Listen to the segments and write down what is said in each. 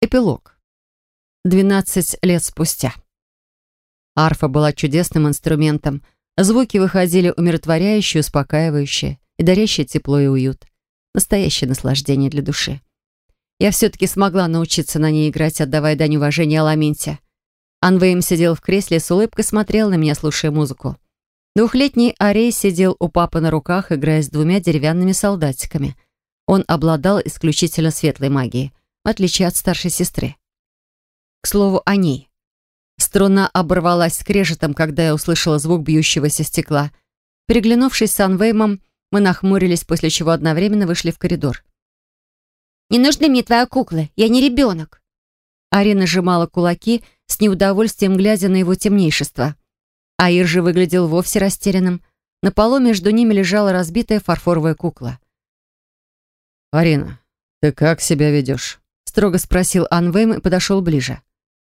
Эпилог. 12 лет спустя. Арфа была чудесным инструментом. Звуки выходили умиротворяющие, успокаивающие и дарящие тепло и уют. Настоящее наслаждение для души. Я все-таки смогла научиться на ней играть, отдавая дань уважения Аламинте. Анвейм сидел в кресле с улыбкой смотрел на меня, слушая музыку. Двухлетний Арей сидел у папы на руках, играя с двумя деревянными солдатиками. Он обладал исключительно светлой магией в отличие от старшей сестры. К слову о ней. Струна оборвалась скрежетом, когда я услышала звук бьющегося стекла. Переглянувшись с Анвеймом, мы нахмурились, после чего одновременно вышли в коридор. «Не нужны мне твои куклы, я не ребенок!» Арина сжимала кулаки, с неудовольствием глядя на его темнейшество. Аир же выглядел вовсе растерянным. На полу между ними лежала разбитая фарфоровая кукла. «Арина, ты как себя ведешь?» Строго спросил Анвейм и подошел ближе.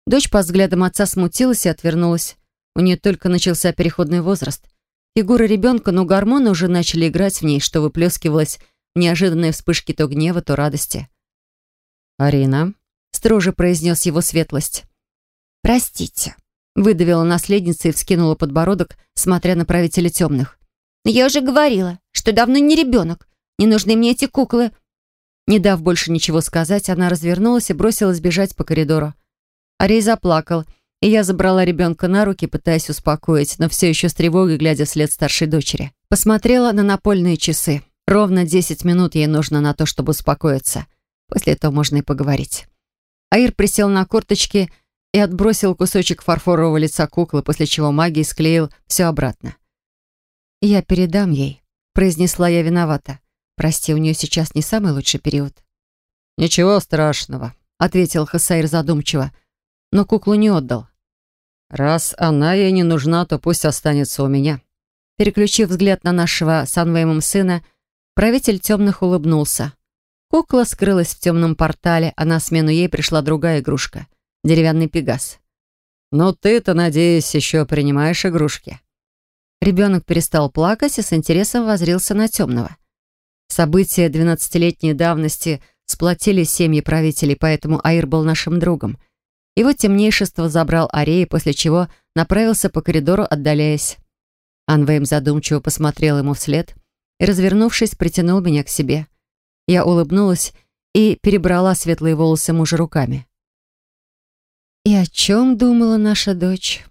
Дочь по взглядам отца смутилась и отвернулась. У нее только начался переходный возраст. Фигура ребенка, но гормоны уже начали играть в ней, что выплескивалось в неожиданные вспышки то гнева, то радости. «Арина», — строже произнес его светлость. «Простите», — выдавила наследница и вскинула подбородок, смотря на правителя темных. «Я уже говорила, что давно не ребенок. Не нужны мне эти куклы. Не дав больше ничего сказать, она развернулась и бросилась бежать по коридору. Арей заплакал, и я забрала ребенка на руки, пытаясь успокоить, но все еще с тревогой, глядя вслед старшей дочери. Посмотрела на напольные часы. Ровно 10 минут ей нужно на то, чтобы успокоиться. После этого можно и поговорить. Аир присел на корточки и отбросил кусочек фарфорового лица куклы, после чего магией склеил все обратно. «Я передам ей», — произнесла я виновата. Прости, у нее сейчас не самый лучший период. Ничего страшного, ответил Хасаир задумчиво, но куклу не отдал. Раз она ей не нужна, то пусть останется у меня. Переключив взгляд на нашего с Анвеймом сына, правитель темных улыбнулся. Кукла скрылась в темном портале, а на смену ей пришла другая игрушка — деревянный пегас. «Но ты-то, надеюсь, еще принимаешь игрушки?» Ребенок перестал плакать и с интересом возрился на темного. События двенадцатилетней давности сплотили семьи правителей, поэтому Аир был нашим другом. Его темнейшество забрал Ареи, после чего направился по коридору, отдаляясь. Анвейм задумчиво посмотрел ему вслед и, развернувшись, притянул меня к себе. Я улыбнулась и перебрала светлые волосы мужа руками. «И о чем думала наша дочь?»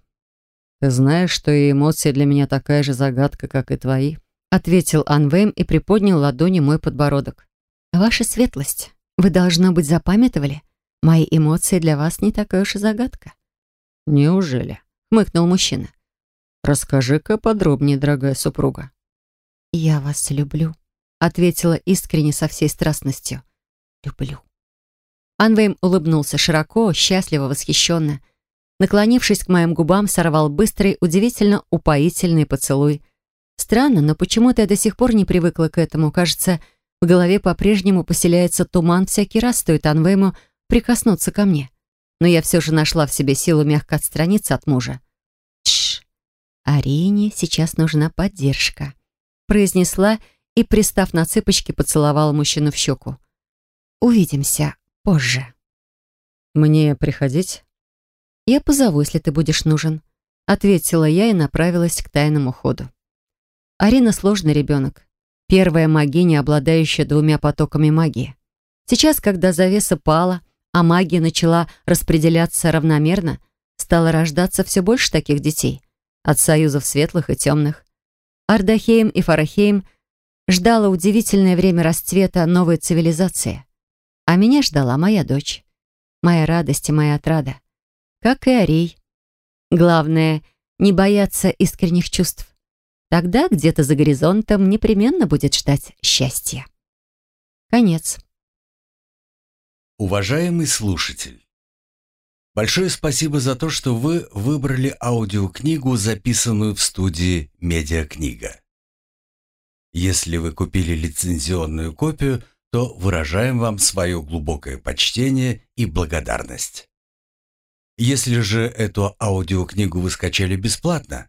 «Ты знаешь, что и эмоции для меня такая же загадка, как и твои», ответил Анвейм и приподнял ладони мой подбородок. «Ваша светлость, вы, должно быть, запамятовали? Мои эмоции для вас не такая уж и загадка». «Неужели?» — хмыкнул мужчина. «Расскажи-ка подробнее, дорогая супруга». «Я вас люблю», — ответила искренне со всей страстностью. «Люблю». Анвейм улыбнулся широко, счастливо, восхищенно. Наклонившись к моим губам, сорвал быстрый, удивительно упоительный поцелуй — Странно, но почему-то я до сих пор не привыкла к этому. Кажется, в голове по-прежнему поселяется туман всякий раз, стоит Анвейму прикоснуться ко мне. Но я все же нашла в себе силу мягко отстраниться от мужа. «Тш! Арине сейчас нужна поддержка», — произнесла и, пристав на цыпочки, поцеловала мужчину в щеку. «Увидимся позже». «Мне приходить?» «Я позову, если ты будешь нужен», — ответила я и направилась к тайному ходу. Арина сложный ребенок. Первая магиня, обладающая двумя потоками магии. Сейчас, когда завеса пала, а магия начала распределяться равномерно, стало рождаться все больше таких детей. От союзов светлых и темных. Ардахейм и Фарахейм ждало удивительное время расцвета новой цивилизации. А меня ждала моя дочь. Моя радость и моя отрада. Как и Арей. Главное — не бояться искренних чувств. Тогда где-то за горизонтом непременно будет ждать счастье. Конец. Уважаемый слушатель, большое спасибо за то, что вы выбрали аудиокнигу, записанную в студии «Медиакнига». Если вы купили лицензионную копию, то выражаем вам свое глубокое почтение и благодарность. Если же эту аудиокнигу вы скачали бесплатно,